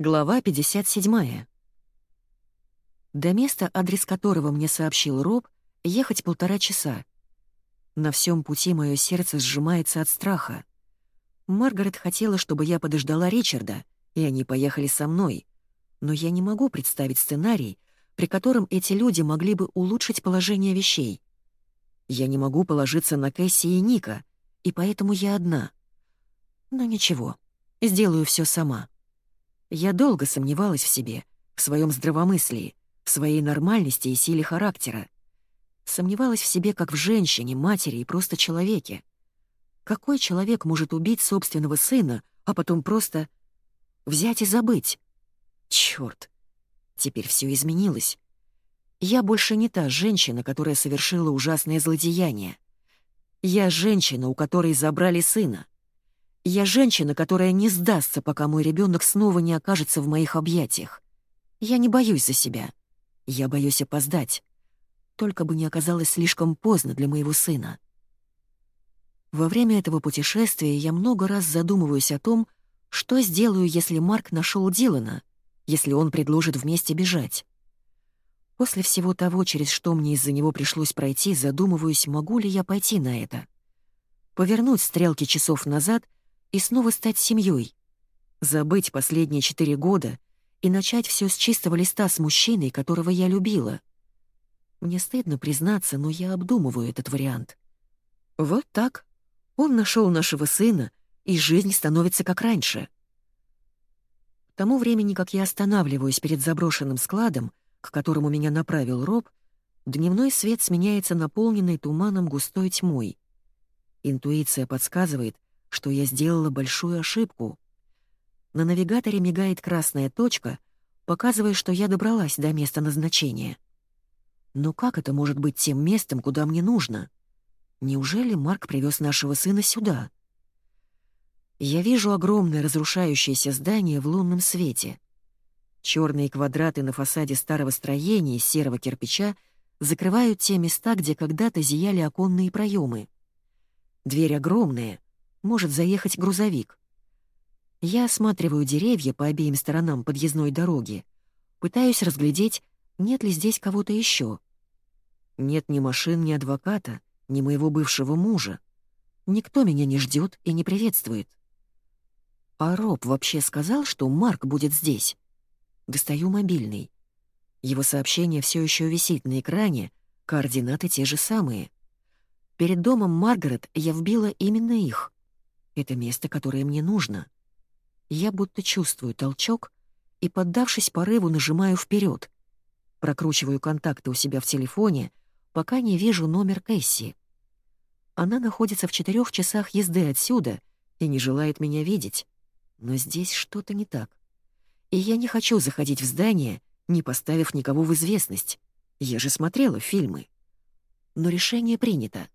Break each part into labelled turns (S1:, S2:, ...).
S1: Глава 57. До места, адрес которого мне сообщил Роб, ехать полтора часа. На всем пути мое сердце сжимается от страха. Маргарет хотела, чтобы я подождала Ричарда, и они поехали со мной. Но я не могу представить сценарий, при котором эти люди могли бы улучшить положение вещей. Я не могу положиться на Кэсси и Ника, и поэтому я одна. Но ничего, сделаю все сама. Я долго сомневалась в себе, в своем здравомыслии, в своей нормальности и силе характера. Сомневалась в себе как в женщине, матери и просто человеке. Какой человек может убить собственного сына, а потом просто взять и забыть? Чёрт! Теперь все изменилось. Я больше не та женщина, которая совершила ужасное злодеяние. Я женщина, у которой забрали сына. Я женщина, которая не сдастся, пока мой ребенок снова не окажется в моих объятиях. Я не боюсь за себя. Я боюсь опоздать. Только бы не оказалось слишком поздно для моего сына. Во время этого путешествия я много раз задумываюсь о том, что сделаю, если Марк нашел Дилана, если он предложит вместе бежать. После всего того, через что мне из-за него пришлось пройти, задумываюсь, могу ли я пойти на это. Повернуть стрелки часов назад — и снова стать семьей. Забыть последние четыре года и начать все с чистого листа с мужчиной, которого я любила. Мне стыдно признаться, но я обдумываю этот вариант. Вот так. Он нашел нашего сына, и жизнь становится как раньше. К тому времени, как я останавливаюсь перед заброшенным складом, к которому меня направил Роб, дневной свет сменяется наполненной туманом густой тьмой. Интуиция подсказывает, что я сделала большую ошибку. На навигаторе мигает красная точка, показывая, что я добралась до места назначения. Но как это может быть тем местом, куда мне нужно? Неужели Марк привез нашего сына сюда? Я вижу огромное разрушающееся здание в лунном свете. Черные квадраты на фасаде старого строения серого кирпича закрывают те места, где когда-то зияли оконные проемы. Дверь огромная, может заехать грузовик. Я осматриваю деревья по обеим сторонам подъездной дороги, пытаюсь разглядеть, нет ли здесь кого-то еще. Нет ни машин, ни адвоката, ни моего бывшего мужа. Никто меня не ждет и не приветствует. А Роб вообще сказал, что Марк будет здесь? Достаю мобильный. Его сообщение все еще висит на экране, координаты те же самые. Перед домом Маргарет я вбила именно их. Это место, которое мне нужно. Я будто чувствую толчок и, поддавшись порыву, нажимаю вперед. Прокручиваю контакты у себя в телефоне, пока не вижу номер Кэсси. Она находится в четырех часах езды отсюда и не желает меня видеть. Но здесь что-то не так. И я не хочу заходить в здание, не поставив никого в известность. Я же смотрела фильмы. Но решение принято.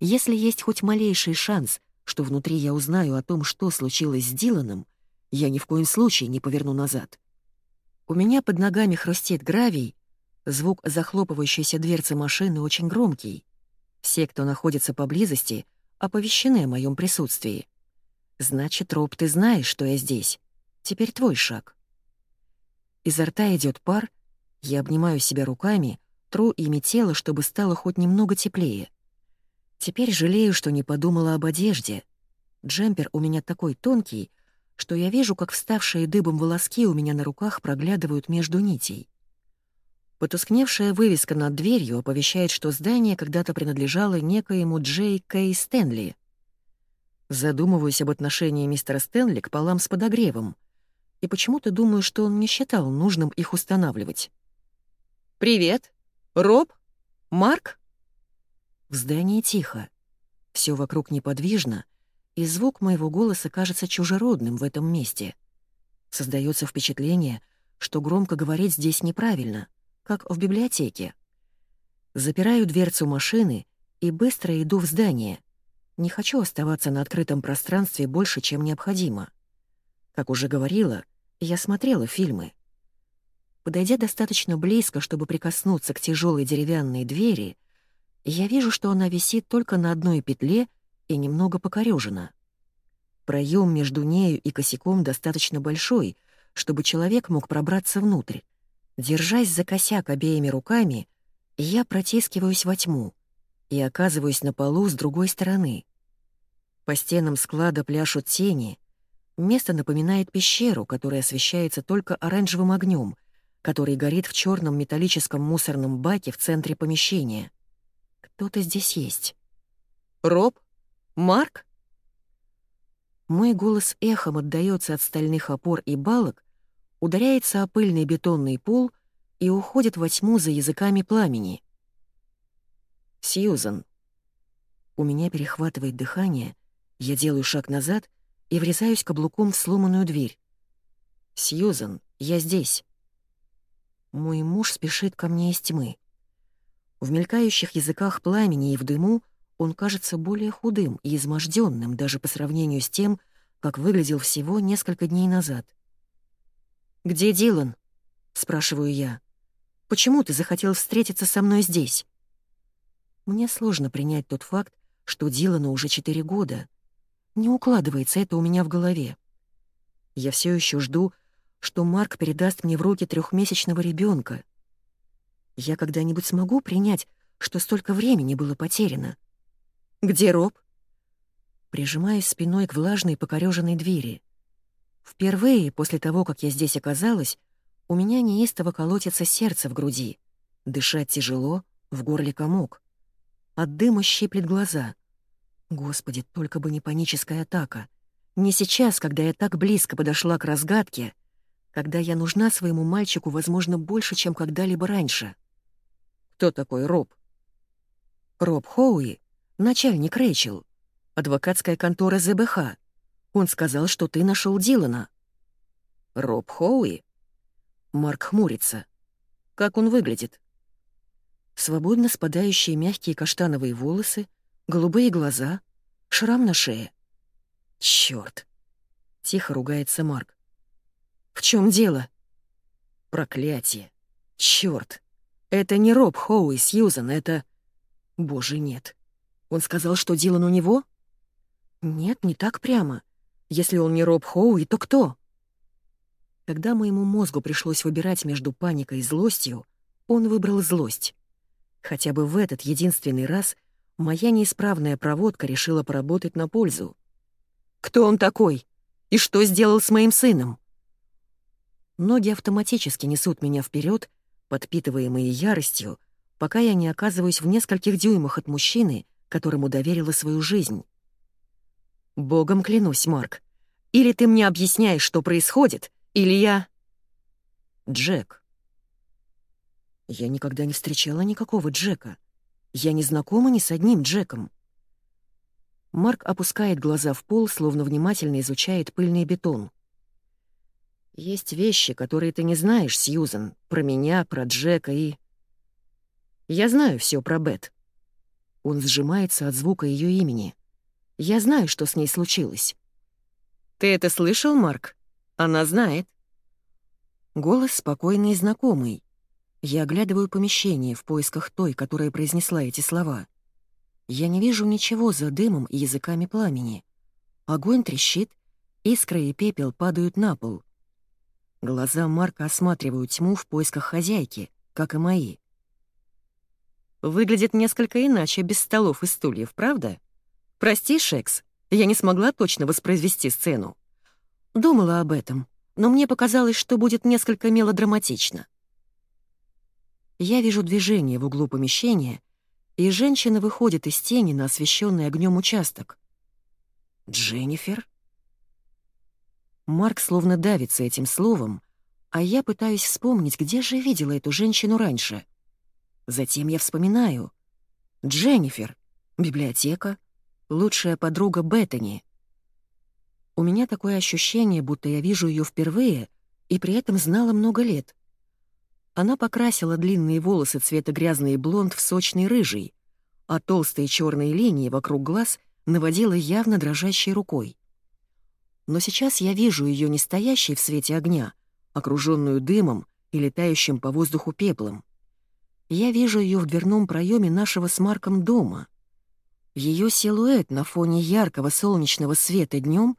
S1: Если есть хоть малейший шанс, что внутри я узнаю о том, что случилось с Диланом, я ни в коем случае не поверну назад. У меня под ногами хрустит гравий, звук захлопывающейся дверцы машины очень громкий. Все, кто находится поблизости, оповещены о моем присутствии. Значит, Роб, ты знаешь, что я здесь. Теперь твой шаг. Изо рта идет пар, я обнимаю себя руками, тру ими тело, чтобы стало хоть немного теплее. Теперь жалею, что не подумала об одежде. Джемпер у меня такой тонкий, что я вижу, как вставшие дыбом волоски у меня на руках проглядывают между нитей. Потускневшая вывеска над дверью оповещает, что здание когда-то принадлежало некоему Джей Кей Стэнли. Задумываюсь об отношении мистера Стэнли к полам с подогревом, и почему-то думаю, что он не считал нужным их устанавливать. «Привет! Роб? Марк?» В здании тихо. Все вокруг неподвижно, и звук моего голоса кажется чужеродным в этом месте. Создается впечатление, что громко говорить здесь неправильно, как в библиотеке. Запираю дверцу машины и быстро иду в здание. Не хочу оставаться на открытом пространстве больше, чем необходимо. Как уже говорила, я смотрела фильмы. Подойдя достаточно близко, чтобы прикоснуться к тяжелой деревянной двери, я вижу, что она висит только на одной петле и немного покорёжена. Проем между нею и косяком достаточно большой, чтобы человек мог пробраться внутрь. Держась за косяк обеими руками, я протискиваюсь во тьму и оказываюсь на полу с другой стороны. По стенам склада пляшут тени. Место напоминает пещеру, которая освещается только оранжевым огнем, который горит в черном металлическом мусорном баке в центре помещения. Кто-то здесь есть. «Роб? Марк?» Мой голос эхом отдаётся от стальных опор и балок, ударяется о пыльный бетонный пол и уходит во тьму за языками пламени. «Сьюзан». У меня перехватывает дыхание, я делаю шаг назад и врезаюсь каблуком в сломанную дверь. «Сьюзан, я здесь». Мой муж спешит ко мне из тьмы. В мелькающих языках пламени и в дыму он кажется более худым и изможденным даже по сравнению с тем, как выглядел всего несколько дней назад. «Где Дилан?» — спрашиваю я. «Почему ты захотел встретиться со мной здесь?» Мне сложно принять тот факт, что Дилану уже четыре года. Не укладывается это у меня в голове. Я все еще жду, что Марк передаст мне в руки трехмесячного ребенка. Я когда-нибудь смогу принять, что столько времени было потеряно? «Где Роб?» Прижимаясь спиной к влажной покорёженной двери. Впервые после того, как я здесь оказалась, у меня неистово колотится сердце в груди. Дышать тяжело, в горле комок. От дыма щиплет глаза. Господи, только бы не паническая атака. Не сейчас, когда я так близко подошла к разгадке, когда я нужна своему мальчику, возможно, больше, чем когда-либо раньше. Кто такой Роб? Роб Хоуи начальник Рэйчел, адвокатская контора ЗБХ. Он сказал, что ты нашел Дилана». «Роб Хоуи?» Марк хмурится. «Как он выглядит?» Свободно спадающие мягкие каштановые волосы, голубые глаза, шрам на шее. Чёрт! Тихо ругается Марк. «В чем дело?» «Проклятие! Чёрт! Это не Роб Хоуи, Сьюзан, это...» «Боже, нет!» Он сказал, что Дилан у него? Нет, не так прямо. Если он не Роб Хоуи, то кто? Когда моему мозгу пришлось выбирать между паникой и злостью, он выбрал злость. Хотя бы в этот единственный раз моя неисправная проводка решила поработать на пользу. «Кто он такой? И что сделал с моим сыном?» Ноги автоматически несут меня вперед, подпитываемые яростью, пока я не оказываюсь в нескольких дюймах от мужчины, которому доверила свою жизнь. «Богом клянусь, Марк. Или ты мне объясняешь, что происходит, или я...» «Джек». Я никогда не встречала никакого Джека. Я не знакома ни с одним Джеком. Марк опускает глаза в пол, словно внимательно изучает пыльный бетон. «Есть вещи, которые ты не знаешь, Сьюзен, про меня, про Джека и...» «Я знаю все про Бет. Он сжимается от звука ее имени. Я знаю, что с ней случилось. «Ты это слышал, Марк? Она знает». Голос спокойный и знакомый. Я оглядываю помещение в поисках той, которая произнесла эти слова. Я не вижу ничего за дымом и языками пламени. Огонь трещит, искры и пепел падают на пол. Глаза Марка осматривают тьму в поисках хозяйки, как и мои. Выглядит несколько иначе без столов и стульев, правда? Прости, Шекс, я не смогла точно воспроизвести сцену. Думала об этом, но мне показалось, что будет несколько мелодраматично. Я вижу движение в углу помещения, и женщина выходит из тени на освещенный огнем участок. «Дженнифер?» Марк словно давится этим словом, а я пытаюсь вспомнить, где же видела эту женщину раньше — Затем я вспоминаю. Дженнифер, библиотека, лучшая подруга Беттани. У меня такое ощущение, будто я вижу ее впервые и при этом знала много лет. Она покрасила длинные волосы цвета грязный блонд в сочный рыжий, а толстые черные линии вокруг глаз наводила явно дрожащей рукой. Но сейчас я вижу ее не стоящей в свете огня, окруженную дымом и летающим по воздуху пеплом. Я вижу ее в дверном проеме нашего с Марком дома. Ее силуэт на фоне яркого солнечного света днем.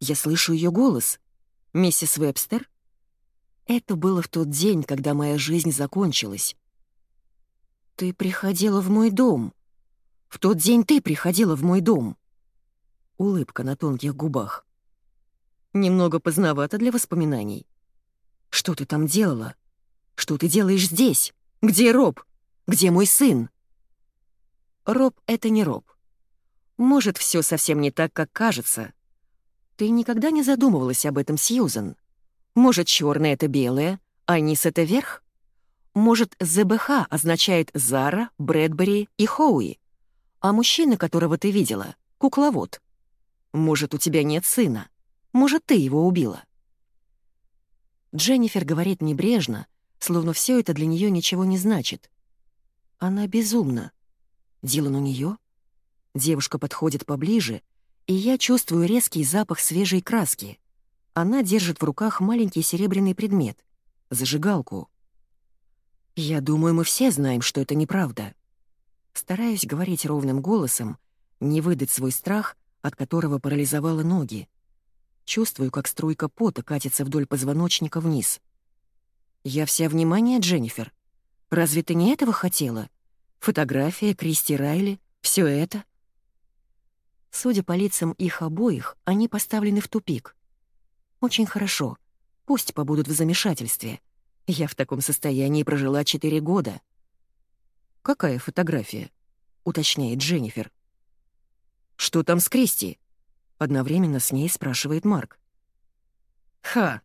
S1: Я слышу ее голос. «Миссис Вебстер? Это было в тот день, когда моя жизнь закончилась. Ты приходила в мой дом. В тот день ты приходила в мой дом. Улыбка на тонких губах. Немного поздновато для воспоминаний. Что ты там делала? Что ты делаешь здесь? Где Роб? Где мой сын? Роб — это не Роб. Может, все совсем не так, как кажется. Ты никогда не задумывалась об этом, Сьюзен? Может, черное — это белое, а низ — это верх? Может, ЗБХ означает Зара, Брэдбери и Хоуи? А мужчина, которого ты видела — кукловод? Может, у тебя нет сына? Может, ты его убила?» Дженнифер говорит небрежно, словно все это для нее ничего не значит. Она безумна. Дилан у нее? Девушка подходит поближе, и я чувствую резкий запах свежей краски. Она держит в руках маленький серебряный предмет — зажигалку. Я думаю, мы все знаем, что это неправда. Стараюсь говорить ровным голосом, не выдать свой страх, от которого парализовало ноги. Чувствую, как струйка пота катится вдоль позвоночника вниз. «Я вся внимание, Дженнифер. Разве ты не этого хотела? Фотография, Кристи Райли, все это?» Судя по лицам их обоих, они поставлены в тупик. «Очень хорошо. Пусть побудут в замешательстве. Я в таком состоянии прожила четыре года». «Какая фотография?» — уточняет Дженнифер. «Что там с Кристи?» Одновременно с ней спрашивает Марк. «Ха!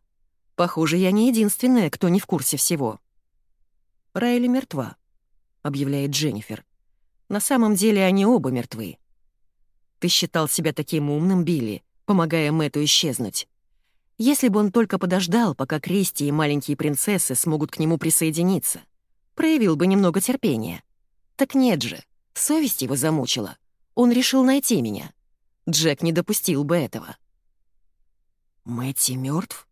S1: Похоже, я не единственная, кто не в курсе всего». «Райли мертва», — объявляет Дженнифер. «На самом деле они оба мертвы. Ты считал себя таким умным, Билли, помогая Мэтту исчезнуть. Если бы он только подождал, пока Кристи и маленькие принцессы смогут к нему присоединиться, проявил бы немного терпения. Так нет же, совесть его замучила. Он решил найти меня. Джек не допустил бы этого. Мэтти мертв?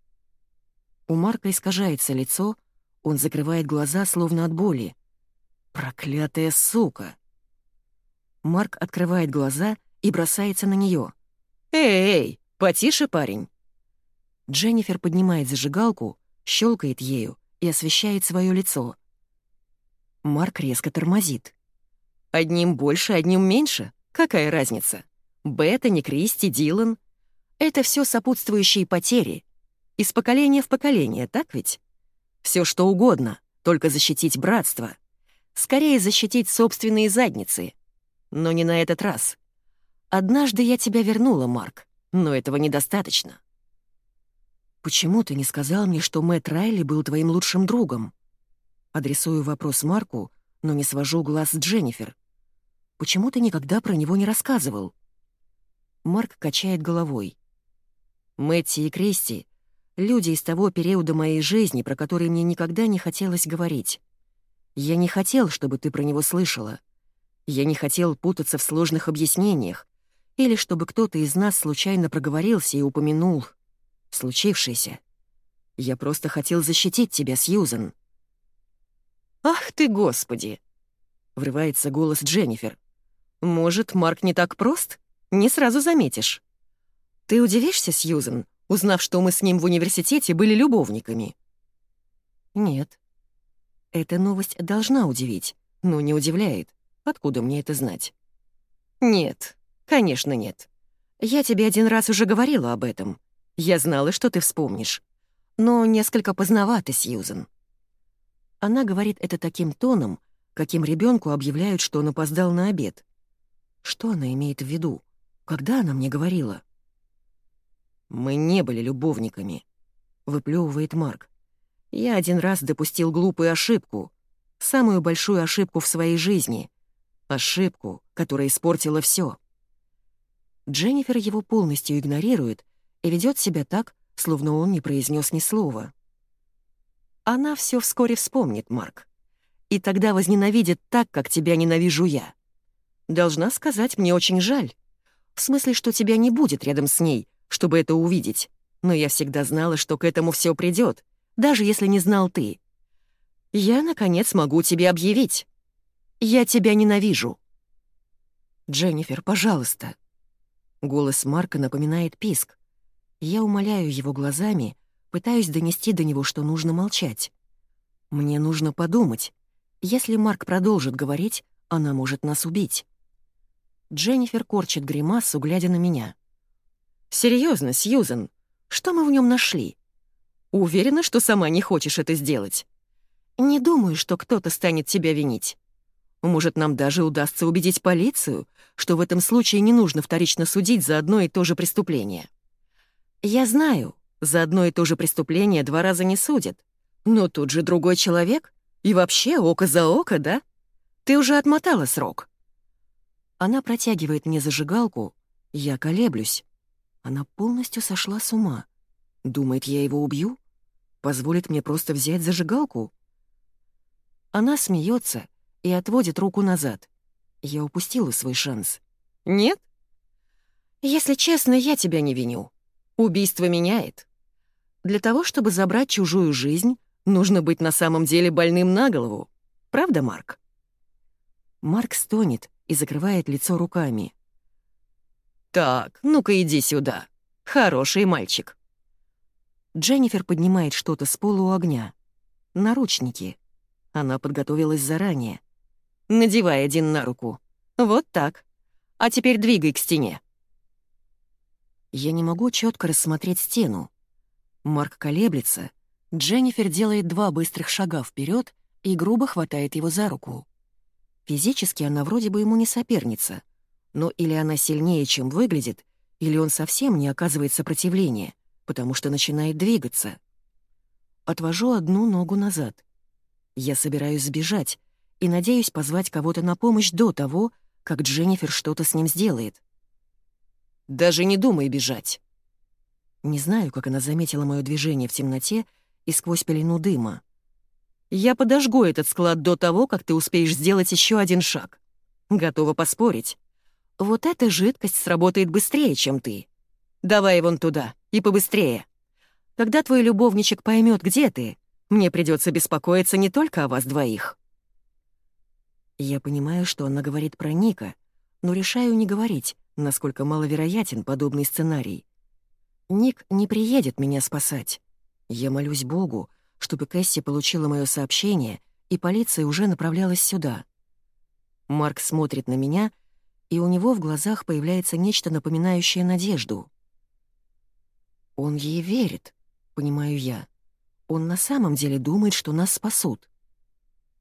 S1: У Марка искажается лицо, он закрывает глаза, словно от боли. Проклятая сука! Марк открывает глаза и бросается на нее. «Эй, эй, потише, парень!» Дженнифер поднимает зажигалку, щелкает ею и освещает свое лицо. Марк резко тормозит. «Одним больше, одним меньше? Какая разница?» Беттани, Кристи, Дилан — это все сопутствующие потери. Из поколения в поколение, так ведь? Все что угодно, только защитить братство. Скорее защитить собственные задницы. Но не на этот раз. Однажды я тебя вернула, Марк, но этого недостаточно. «Почему ты не сказал мне, что Мэтт Райли был твоим лучшим другом?» Адресую вопрос Марку, но не свожу глаз с Дженнифер. «Почему ты никогда про него не рассказывал?» Марк качает головой. Мэтти и Кристи — люди из того периода моей жизни, про который мне никогда не хотелось говорить. Я не хотел, чтобы ты про него слышала. Я не хотел путаться в сложных объяснениях, или чтобы кто-то из нас случайно проговорился и упомянул случившееся. Я просто хотел защитить тебя, Сьюзен. «Ах ты, Господи!» — врывается голос Дженнифер. «Может, Марк не так прост?» Не сразу заметишь. Ты удивишься, Сьюзен, узнав, что мы с ним в университете были любовниками? Нет. Эта новость должна удивить, но не удивляет. Откуда мне это знать? Нет, конечно нет. Я тебе один раз уже говорила об этом. Я знала, что ты вспомнишь. Но несколько поздновато, Сьюзен. Она говорит это таким тоном, каким ребенку объявляют, что он опоздал на обед. Что она имеет в виду? Когда она мне говорила? «Мы не были любовниками», — выплевывает Марк. «Я один раз допустил глупую ошибку, самую большую ошибку в своей жизни. Ошибку, которая испортила все. Дженнифер его полностью игнорирует и ведет себя так, словно он не произнес ни слова. Она все вскоре вспомнит, Марк. И тогда возненавидит так, как тебя ненавижу я. Должна сказать, мне очень жаль. В смысле, что тебя не будет рядом с ней, чтобы это увидеть. Но я всегда знала, что к этому все придет, даже если не знал ты. Я, наконец, могу тебе объявить. Я тебя ненавижу. Дженнифер, пожалуйста. Голос Марка напоминает писк. Я умоляю его глазами, Пытаюсь донести до него, что нужно молчать. Мне нужно подумать. Если Марк продолжит говорить, она может нас убить. Дженнифер корчит гримасу, глядя на меня. Серьезно, Сьюзен, что мы в нем нашли? Уверена, что сама не хочешь это сделать. Не думаю, что кто-то станет тебя винить. Может, нам даже удастся убедить полицию, что в этом случае не нужно вторично судить за одно и то же преступление. Я знаю, за одно и то же преступление два раза не судят. Но тут же другой человек. И вообще око за око, да? Ты уже отмотала срок. Она протягивает мне зажигалку, я колеблюсь. Она полностью сошла с ума. Думает, я его убью? Позволит мне просто взять зажигалку? Она смеется и отводит руку назад. Я упустила свой шанс. Нет? Если честно, я тебя не виню. Убийство меняет. Для того, чтобы забрать чужую жизнь, нужно быть на самом деле больным на голову. Правда, Марк? Марк стонет, и закрывает лицо руками. «Так, ну-ка иди сюда. Хороший мальчик». Дженнифер поднимает что-то с пола у огня. Наручники. Она подготовилась заранее. Надевай один на руку. Вот так. А теперь двигай к стене. Я не могу четко рассмотреть стену. Марк колеблется. Дженнифер делает два быстрых шага вперед и грубо хватает его за руку. Физически она вроде бы ему не соперница, но или она сильнее, чем выглядит, или он совсем не оказывает сопротивления, потому что начинает двигаться. Отвожу одну ногу назад. Я собираюсь сбежать и надеюсь позвать кого-то на помощь до того, как Дженнифер что-то с ним сделает. «Даже не думай бежать!» Не знаю, как она заметила мое движение в темноте и сквозь пелену дыма. Я подожгу этот склад до того, как ты успеешь сделать еще один шаг. Готова поспорить. Вот эта жидкость сработает быстрее, чем ты. Давай вон туда, и побыстрее. Когда твой любовничек поймет, где ты, мне придется беспокоиться не только о вас двоих. Я понимаю, что она говорит про Ника, но решаю не говорить, насколько маловероятен подобный сценарий. Ник не приедет меня спасать. Я молюсь Богу, чтобы Кэсси получила мое сообщение, и полиция уже направлялась сюда. Марк смотрит на меня, и у него в глазах появляется нечто напоминающее надежду. «Он ей верит», — понимаю я. «Он на самом деле думает, что нас спасут».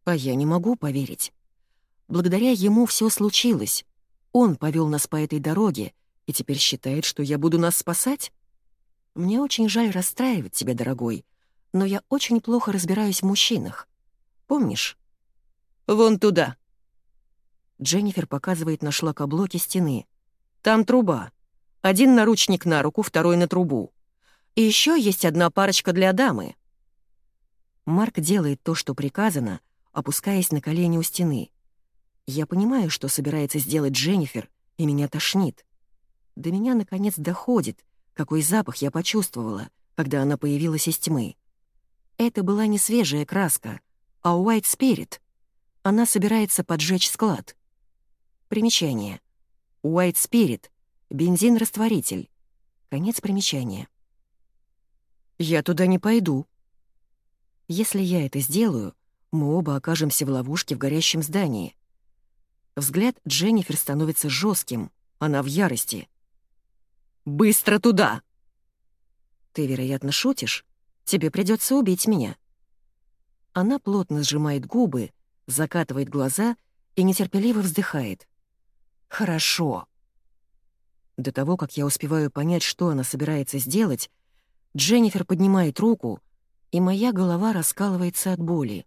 S1: А я не могу поверить. Благодаря ему все случилось. Он повел нас по этой дороге и теперь считает, что я буду нас спасать? Мне очень жаль расстраивать тебя, дорогой, но я очень плохо разбираюсь в мужчинах. Помнишь? Вон туда. Дженнифер показывает на шлакоблоке стены. Там труба. Один наручник на руку, второй на трубу. И еще есть одна парочка для дамы. Марк делает то, что приказано, опускаясь на колени у стены. Я понимаю, что собирается сделать Дженнифер, и меня тошнит. До меня, наконец, доходит, какой запах я почувствовала, когда она появилась из тьмы. Это была не свежая краска, а White Spirit. Она собирается поджечь склад. Примечание. White Spirit — бензин-растворитель. Конец примечания. «Я туда не пойду». Если я это сделаю, мы оба окажемся в ловушке в горящем здании. Взгляд Дженнифер становится жестким, она в ярости. «Быстро туда!» «Ты, вероятно, шутишь?» Тебе придется убить меня». Она плотно сжимает губы, закатывает глаза и нетерпеливо вздыхает. «Хорошо». До того, как я успеваю понять, что она собирается сделать, Дженнифер поднимает руку, и моя голова раскалывается от боли.